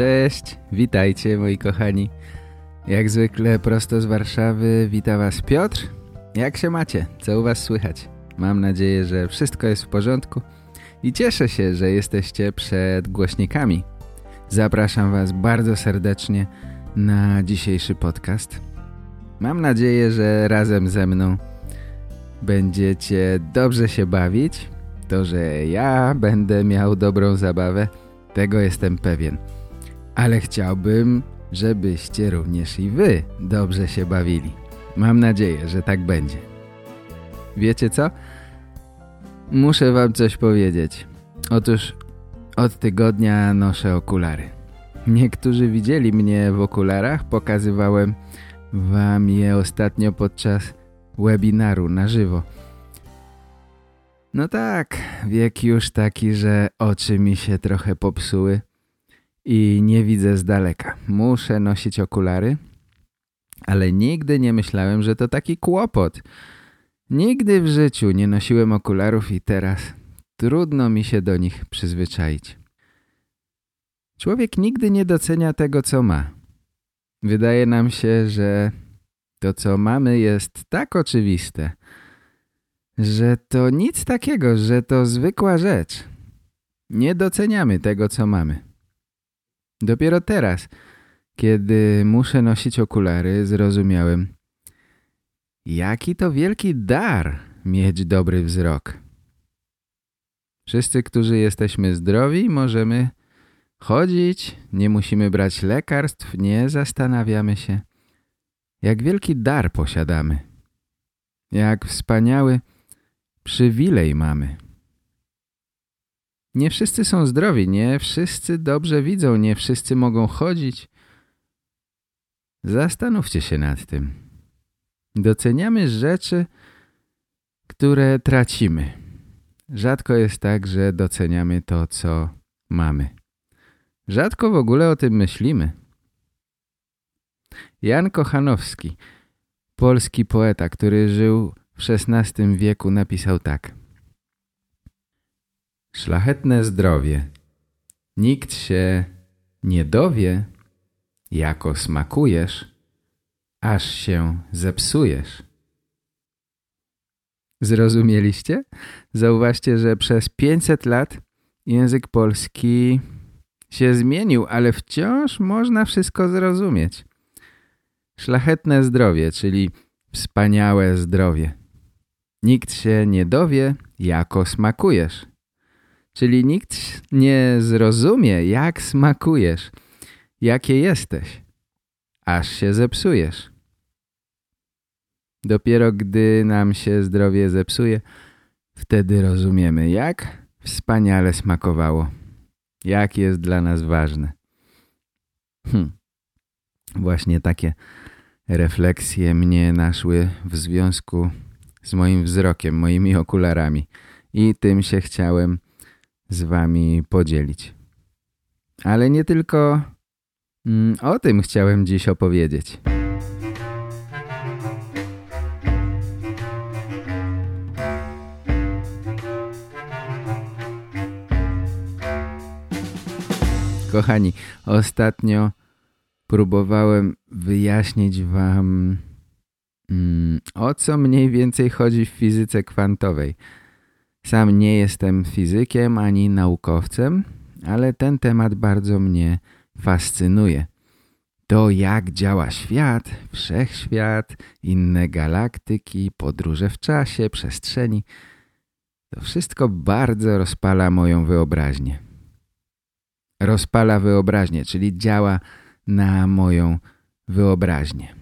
Cześć, witajcie moi kochani. Jak zwykle prosto z Warszawy wita was Piotr. Jak się macie? Co u was słychać? Mam nadzieję, że wszystko jest w porządku i cieszę się, że jesteście przed głośnikami. Zapraszam was bardzo serdecznie na dzisiejszy podcast. Mam nadzieję, że razem ze mną będziecie dobrze się bawić. To, że ja będę miał dobrą zabawę, tego jestem pewien ale chciałbym, żebyście również i wy dobrze się bawili. Mam nadzieję, że tak będzie. Wiecie co? Muszę wam coś powiedzieć. Otóż od tygodnia noszę okulary. Niektórzy widzieli mnie w okularach, pokazywałem wam je ostatnio podczas webinaru na żywo. No tak, wiek już taki, że oczy mi się trochę popsuły i nie widzę z daleka. Muszę nosić okulary, ale nigdy nie myślałem, że to taki kłopot. Nigdy w życiu nie nosiłem okularów i teraz trudno mi się do nich przyzwyczaić. Człowiek nigdy nie docenia tego, co ma. Wydaje nam się, że to, co mamy jest tak oczywiste, że to nic takiego, że to zwykła rzecz. Nie doceniamy tego, co mamy. Dopiero teraz, kiedy muszę nosić okulary, zrozumiałem, jaki to wielki dar mieć dobry wzrok. Wszyscy, którzy jesteśmy zdrowi, możemy chodzić, nie musimy brać lekarstw, nie zastanawiamy się. Jak wielki dar posiadamy. Jak wspaniały przywilej mamy. Nie wszyscy są zdrowi, nie wszyscy dobrze widzą, nie wszyscy mogą chodzić. Zastanówcie się nad tym. Doceniamy rzeczy, które tracimy. Rzadko jest tak, że doceniamy to, co mamy. Rzadko w ogóle o tym myślimy. Jan Kochanowski, polski poeta, który żył w XVI wieku, napisał tak – Szlachetne zdrowie. Nikt się nie dowie, jako smakujesz, aż się zepsujesz. Zrozumieliście? Zauważcie, że przez 500 lat język polski się zmienił, ale wciąż można wszystko zrozumieć. Szlachetne zdrowie, czyli wspaniałe zdrowie. Nikt się nie dowie, jako smakujesz. Czyli nikt nie zrozumie, jak smakujesz, jakie jesteś, aż się zepsujesz. Dopiero gdy nam się zdrowie zepsuje, wtedy rozumiemy, jak wspaniale smakowało, jak jest dla nas ważne. Hm. Właśnie takie refleksje mnie naszły w związku z moim wzrokiem, moimi okularami i tym się chciałem z wami podzielić. Ale nie tylko mm, o tym chciałem dziś opowiedzieć. Kochani, ostatnio próbowałem wyjaśnić wam mm, o co mniej więcej chodzi w fizyce kwantowej – sam nie jestem fizykiem ani naukowcem, ale ten temat bardzo mnie fascynuje. To jak działa świat, wszechświat, inne galaktyki, podróże w czasie, przestrzeni. To wszystko bardzo rozpala moją wyobraźnię. Rozpala wyobraźnię, czyli działa na moją wyobraźnię.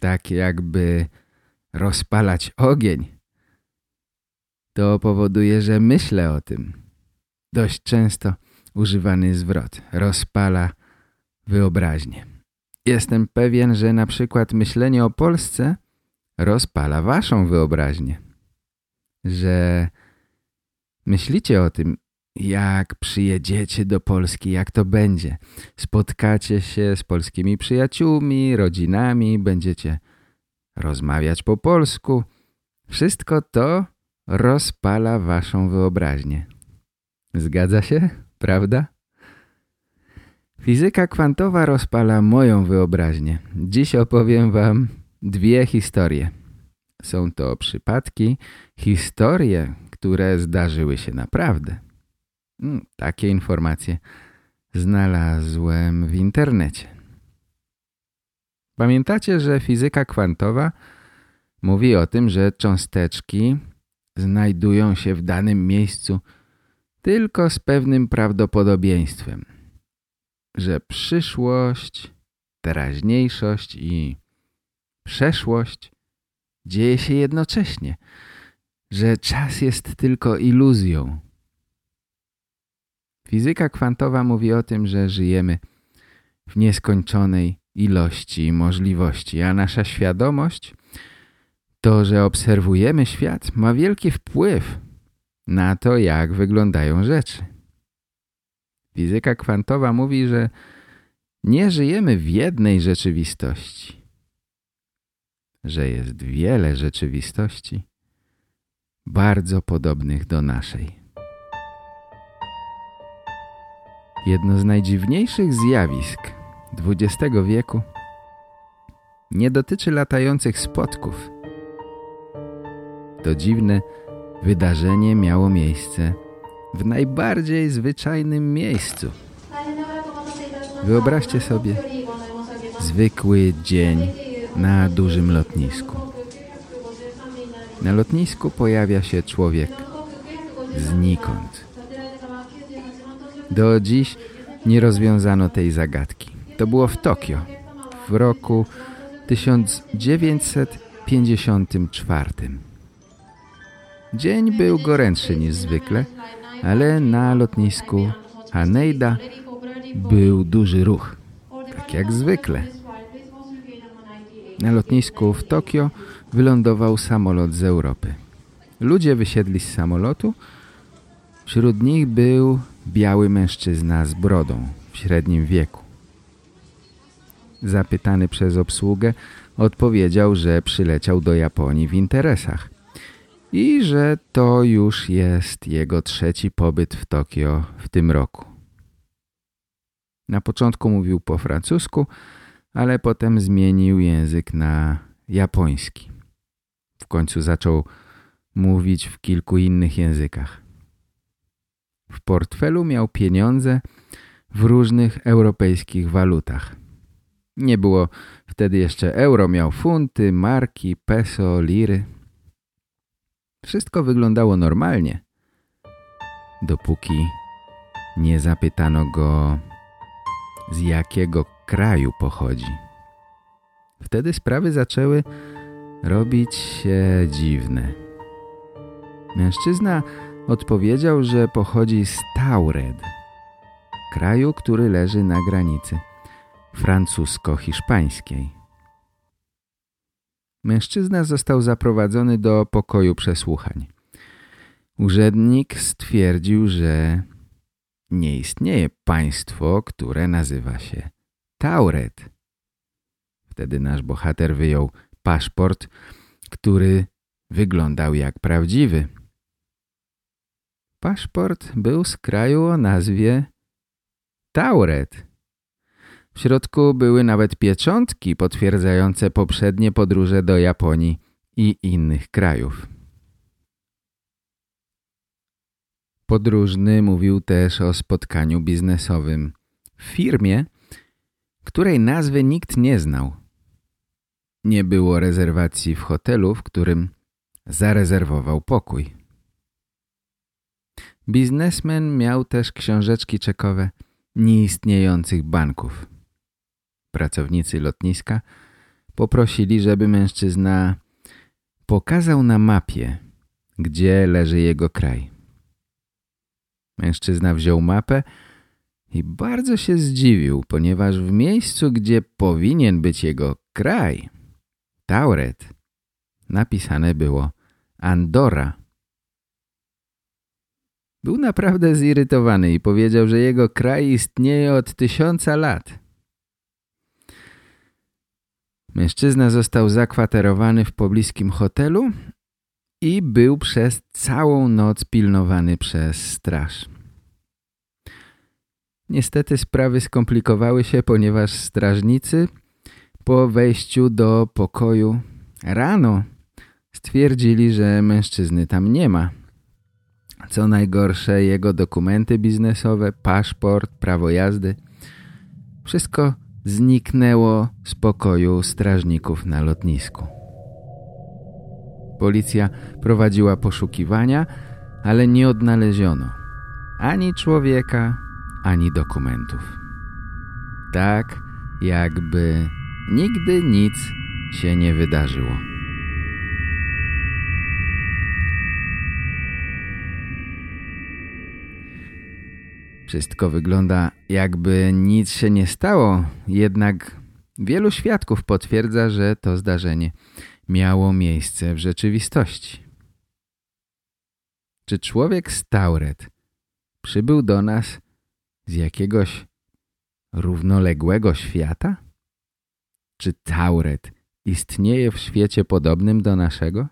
Tak jakby rozpalać ogień to powoduje, że myślę o tym. Dość często używany zwrot rozpala wyobraźnię. Jestem pewien, że na przykład myślenie o Polsce rozpala waszą wyobraźnię. Że myślicie o tym, jak przyjedziecie do Polski, jak to będzie. Spotkacie się z polskimi przyjaciółmi, rodzinami, będziecie rozmawiać po polsku. Wszystko to rozpala waszą wyobraźnię. Zgadza się? Prawda? Fizyka kwantowa rozpala moją wyobraźnię. Dziś opowiem wam dwie historie. Są to przypadki, historie, które zdarzyły się naprawdę. Hmm, takie informacje znalazłem w internecie. Pamiętacie, że fizyka kwantowa mówi o tym, że cząsteczki znajdują się w danym miejscu tylko z pewnym prawdopodobieństwem, że przyszłość, teraźniejszość i przeszłość dzieje się jednocześnie, że czas jest tylko iluzją. Fizyka kwantowa mówi o tym, że żyjemy w nieskończonej ilości możliwości, a nasza świadomość, to, że obserwujemy świat, ma wielki wpływ na to, jak wyglądają rzeczy. Fizyka kwantowa mówi, że nie żyjemy w jednej rzeczywistości, że jest wiele rzeczywistości bardzo podobnych do naszej. Jedno z najdziwniejszych zjawisk XX wieku nie dotyczy latających spotków. To dziwne wydarzenie miało miejsce w najbardziej zwyczajnym miejscu. Wyobraźcie sobie zwykły dzień na dużym lotnisku. Na lotnisku pojawia się człowiek znikąd. Do dziś nie rozwiązano tej zagadki. To było w Tokio w roku 1954. Dzień był gorętszy niż zwykle, ale na lotnisku Haneda był duży ruch, tak jak zwykle. Na lotnisku w Tokio wylądował samolot z Europy. Ludzie wysiedli z samolotu. Wśród nich był biały mężczyzna z brodą w średnim wieku. Zapytany przez obsługę, odpowiedział, że przyleciał do Japonii w interesach i że to już jest jego trzeci pobyt w Tokio w tym roku. Na początku mówił po francusku, ale potem zmienił język na japoński. W końcu zaczął mówić w kilku innych językach. W portfelu miał pieniądze w różnych europejskich walutach. Nie było wtedy jeszcze euro, miał funty, marki, peso, liry. Wszystko wyglądało normalnie, dopóki nie zapytano go, z jakiego kraju pochodzi. Wtedy sprawy zaczęły robić się dziwne. Mężczyzna odpowiedział, że pochodzi z Taured, kraju, który leży na granicy francusko-hiszpańskiej. Mężczyzna został zaprowadzony do pokoju przesłuchań. Urzędnik stwierdził, że nie istnieje państwo, które nazywa się Tauret. Wtedy nasz bohater wyjął paszport, który wyglądał jak prawdziwy. Paszport był z kraju o nazwie Tauret. W środku były nawet pieczątki potwierdzające poprzednie podróże do Japonii i innych krajów. Podróżny mówił też o spotkaniu biznesowym w firmie, której nazwy nikt nie znał. Nie było rezerwacji w hotelu, w którym zarezerwował pokój. Biznesmen miał też książeczki czekowe nieistniejących banków. Pracownicy lotniska poprosili, żeby mężczyzna pokazał na mapie, gdzie leży jego kraj. Mężczyzna wziął mapę i bardzo się zdziwił, ponieważ w miejscu, gdzie powinien być jego kraj, Tauret, napisane było Andora. Był naprawdę zirytowany i powiedział, że jego kraj istnieje od tysiąca lat. Mężczyzna został zakwaterowany w pobliskim hotelu i był przez całą noc pilnowany przez straż. Niestety sprawy skomplikowały się, ponieważ strażnicy po wejściu do pokoju rano stwierdzili, że mężczyzny tam nie ma. Co najgorsze, jego dokumenty biznesowe, paszport, prawo jazdy, wszystko zniknęło z pokoju strażników na lotnisku. Policja prowadziła poszukiwania, ale nie odnaleziono ani człowieka, ani dokumentów. Tak, jakby nigdy nic się nie wydarzyło. Wszystko wygląda jakby nic się nie stało, jednak wielu świadków potwierdza, że to zdarzenie miało miejsce w rzeczywistości. Czy człowiek z Tauret przybył do nas z jakiegoś równoległego świata? Czy Tauret istnieje w świecie podobnym do naszego?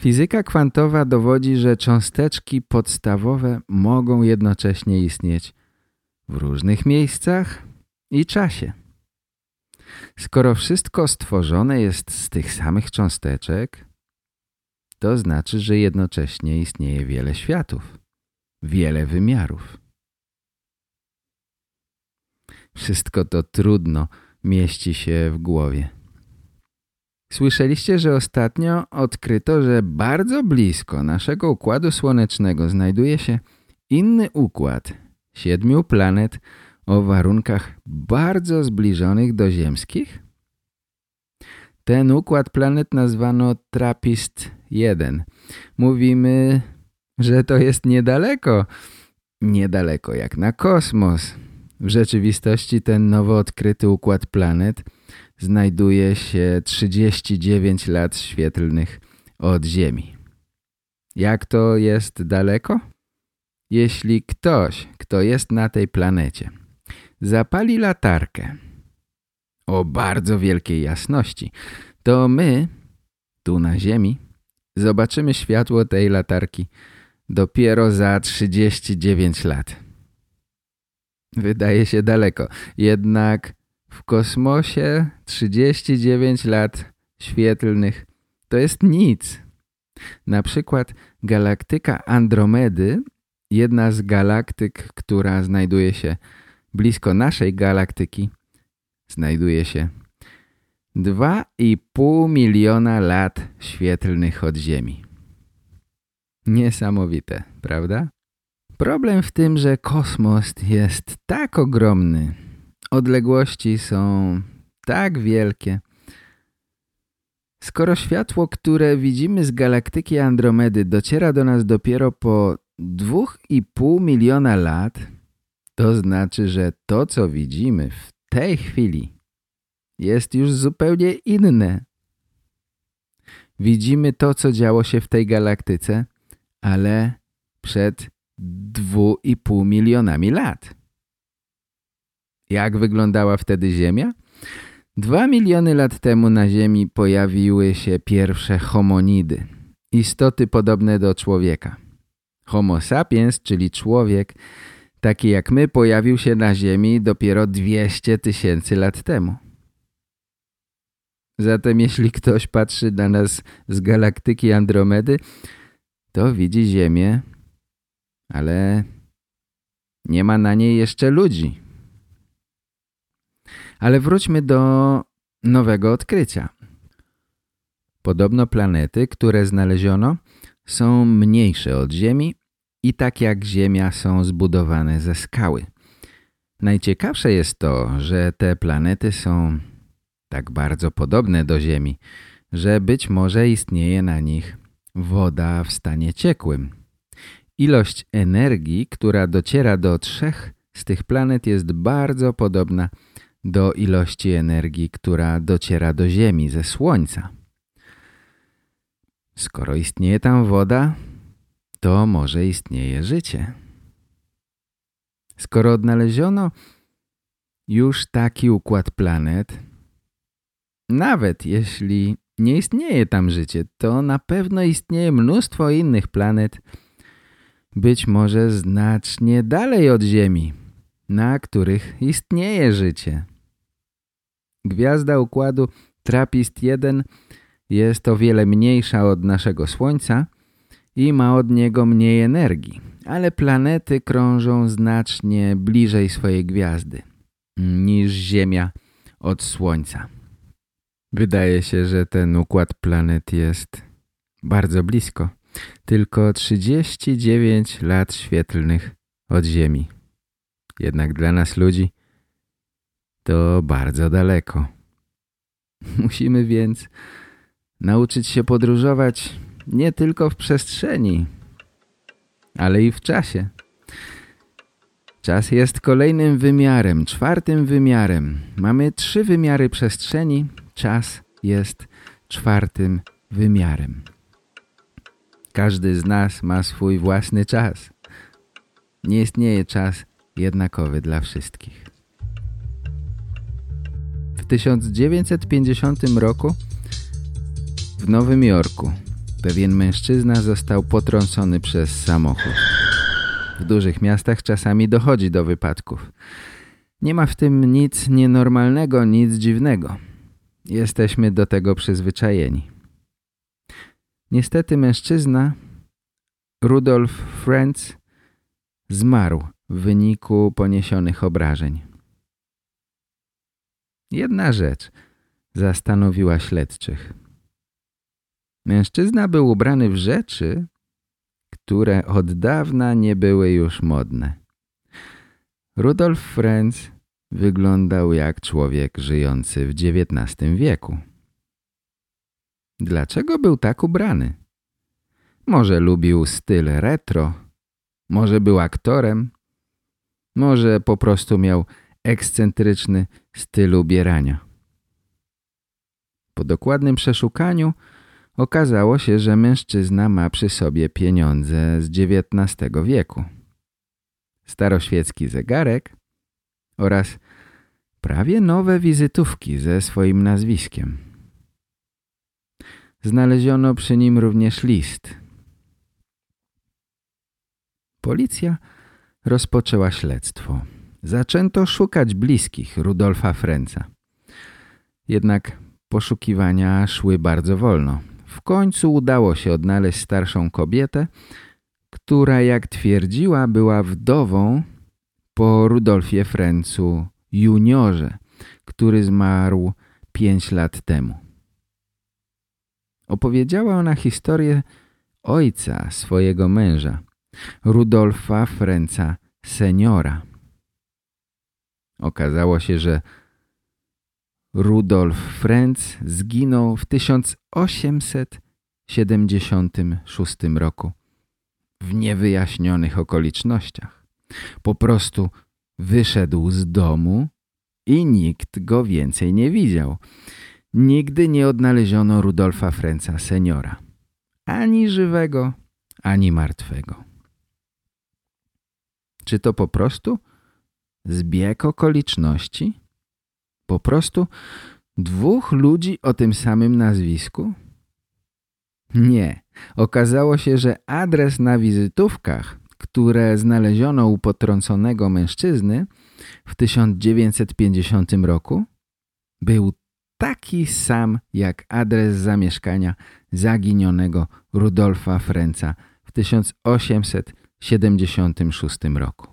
Fizyka kwantowa dowodzi, że cząsteczki podstawowe mogą jednocześnie istnieć w różnych miejscach i czasie. Skoro wszystko stworzone jest z tych samych cząsteczek, to znaczy, że jednocześnie istnieje wiele światów, wiele wymiarów. Wszystko to trudno mieści się w głowie. Słyszeliście, że ostatnio odkryto, że bardzo blisko naszego Układu Słonecznego znajduje się inny układ siedmiu planet o warunkach bardzo zbliżonych do ziemskich? Ten układ planet nazwano TRAPPIST-1. Mówimy, że to jest niedaleko. Niedaleko jak na kosmos. W rzeczywistości ten nowo odkryty układ planet znajduje się 39 lat świetlnych od Ziemi. Jak to jest daleko? Jeśli ktoś, kto jest na tej planecie, zapali latarkę o bardzo wielkiej jasności, to my, tu na Ziemi, zobaczymy światło tej latarki dopiero za 39 lat. Wydaje się daleko, jednak w kosmosie 39 lat świetlnych to jest nic. Na przykład galaktyka Andromedy, jedna z galaktyk, która znajduje się blisko naszej galaktyki, znajduje się 2,5 miliona lat świetlnych od Ziemi. Niesamowite, prawda? Problem w tym, że kosmos jest tak ogromny, Odległości są tak wielkie. Skoro światło, które widzimy z galaktyki Andromedy dociera do nas dopiero po 2,5 miliona lat, to znaczy, że to, co widzimy w tej chwili jest już zupełnie inne. Widzimy to, co działo się w tej galaktyce, ale przed 2,5 milionami lat. Jak wyglądała wtedy Ziemia? Dwa miliony lat temu na Ziemi pojawiły się pierwsze homonidy, istoty podobne do człowieka. Homo sapiens, czyli człowiek, taki jak my, pojawił się na Ziemi dopiero 200 tysięcy lat temu. Zatem jeśli ktoś patrzy na nas z galaktyki Andromedy, to widzi Ziemię, ale nie ma na niej jeszcze ludzi. Ale wróćmy do nowego odkrycia. Podobno planety, które znaleziono, są mniejsze od Ziemi i tak jak Ziemia są zbudowane ze skały. Najciekawsze jest to, że te planety są tak bardzo podobne do Ziemi, że być może istnieje na nich woda w stanie ciekłym. Ilość energii, która dociera do trzech z tych planet jest bardzo podobna do ilości energii, która dociera do Ziemi ze Słońca. Skoro istnieje tam woda, to może istnieje życie. Skoro odnaleziono już taki układ planet, nawet jeśli nie istnieje tam życie, to na pewno istnieje mnóstwo innych planet, być może znacznie dalej od Ziemi, na których istnieje życie. Gwiazda układu TRAPPIST-1 jest o wiele mniejsza od naszego Słońca i ma od niego mniej energii, ale planety krążą znacznie bliżej swojej gwiazdy niż Ziemia od Słońca. Wydaje się, że ten układ planet jest bardzo blisko. Tylko 39 lat świetlnych od Ziemi. Jednak dla nas ludzi to bardzo daleko. Musimy więc nauczyć się podróżować nie tylko w przestrzeni, ale i w czasie. Czas jest kolejnym wymiarem, czwartym wymiarem. Mamy trzy wymiary przestrzeni, czas jest czwartym wymiarem. Każdy z nas ma swój własny czas. Nie istnieje czas jednakowy dla wszystkich. W 1950 roku w Nowym Jorku pewien mężczyzna został potrącony przez samochód. W dużych miastach czasami dochodzi do wypadków. Nie ma w tym nic nienormalnego, nic dziwnego. Jesteśmy do tego przyzwyczajeni. Niestety mężczyzna, Rudolf Frenz, zmarł w wyniku poniesionych obrażeń. Jedna rzecz zastanowiła śledczych. Mężczyzna był ubrany w rzeczy, które od dawna nie były już modne. Rudolf Frenz wyglądał jak człowiek żyjący w XIX wieku. Dlaczego był tak ubrany? Może lubił styl retro, może był aktorem, może po prostu miał ekscentryczny styl ubierania. Po dokładnym przeszukaniu okazało się, że mężczyzna ma przy sobie pieniądze z XIX wieku. Staroświecki zegarek oraz prawie nowe wizytówki ze swoim nazwiskiem. Znaleziono przy nim również list. Policja rozpoczęła śledztwo. Zaczęto szukać bliskich Rudolfa Frenca. Jednak poszukiwania szły bardzo wolno. W końcu udało się odnaleźć starszą kobietę, która jak twierdziła była wdową po Rudolfie Frencu juniorze, który zmarł pięć lat temu. Opowiedziała ona historię ojca swojego męża, Rudolfa Frenca seniora. Okazało się, że Rudolf Frenz zginął w 1876 roku w niewyjaśnionych okolicznościach. Po prostu wyszedł z domu i nikt go więcej nie widział. Nigdy nie odnaleziono Rudolfa Frenca seniora. Ani żywego, ani martwego. Czy to po prostu zbieg okoliczności? Po prostu dwóch ludzi o tym samym nazwisku? Nie. Okazało się, że adres na wizytówkach, które znaleziono u potrąconego mężczyzny w 1950 roku, był taki sam jak adres zamieszkania zaginionego Rudolfa Frenca w 1876 roku.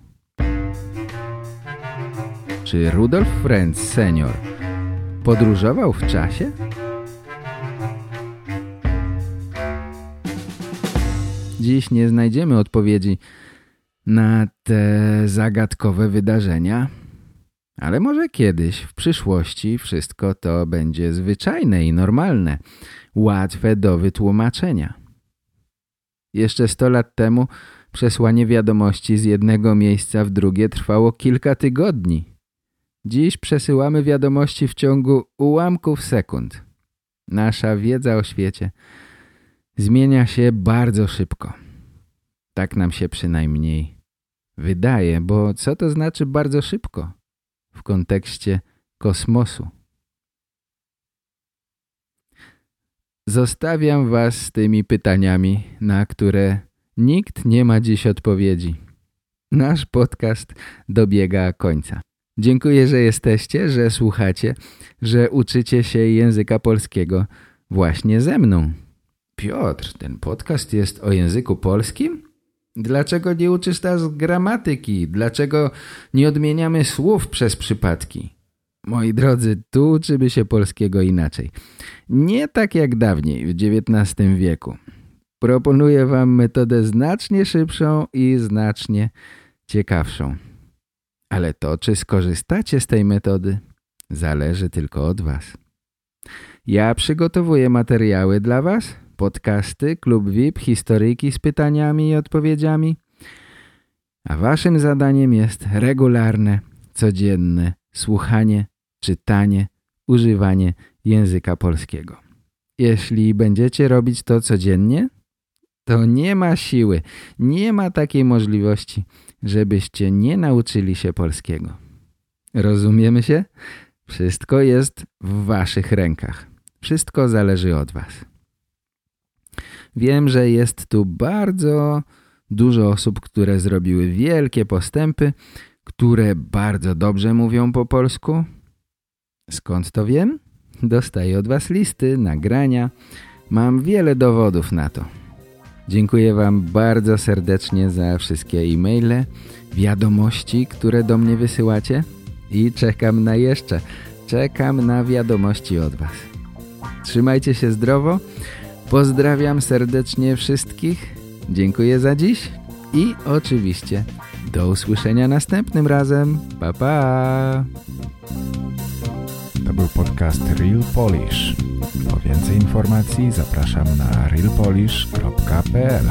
Czy Rudolf Frenz senior podróżował w czasie? Dziś nie znajdziemy odpowiedzi na te zagadkowe wydarzenia, ale może kiedyś, w przyszłości, wszystko to będzie zwyczajne i normalne, łatwe do wytłumaczenia. Jeszcze sto lat temu Przesłanie wiadomości z jednego miejsca w drugie trwało kilka tygodni. Dziś przesyłamy wiadomości w ciągu ułamków sekund. Nasza wiedza o świecie zmienia się bardzo szybko. Tak nam się przynajmniej wydaje, bo co to znaczy bardzo szybko w kontekście kosmosu? Zostawiam was z tymi pytaniami, na które nikt nie ma dziś odpowiedzi. Nasz podcast dobiega końca. Dziękuję, że jesteście, że słuchacie, że uczycie się języka polskiego właśnie ze mną. Piotr, ten podcast jest o języku polskim? Dlaczego nie uczysz nas gramatyki? Dlaczego nie odmieniamy słów przez przypadki? Moi drodzy, tu uczymy się polskiego inaczej. Nie tak jak dawniej, w XIX wieku. Proponuję wam metodę znacznie szybszą i znacznie ciekawszą. Ale to, czy skorzystacie z tej metody, zależy tylko od was. Ja przygotowuję materiały dla was, podcasty, klub VIP, historyjki z pytaniami i odpowiedziami, a waszym zadaniem jest regularne, codzienne słuchanie, czytanie, używanie języka polskiego. Jeśli będziecie robić to codziennie, to nie ma siły, nie ma takiej możliwości, żebyście nie nauczyli się polskiego. Rozumiemy się? Wszystko jest w waszych rękach. Wszystko zależy od was. Wiem, że jest tu bardzo dużo osób, które zrobiły wielkie postępy, które bardzo dobrze mówią po polsku. Skąd to wiem? Dostaję od was listy, nagrania. Mam wiele dowodów na to. Dziękuję wam bardzo serdecznie za wszystkie e-maile, wiadomości, które do mnie wysyłacie i czekam na jeszcze. Czekam na wiadomości od was. Trzymajcie się zdrowo. Pozdrawiam serdecznie wszystkich. Dziękuję za dziś i oczywiście do usłyszenia następnym razem. Pa, pa! To był podcast Real Polish. Po więcej informacji zapraszam na realpolish.pl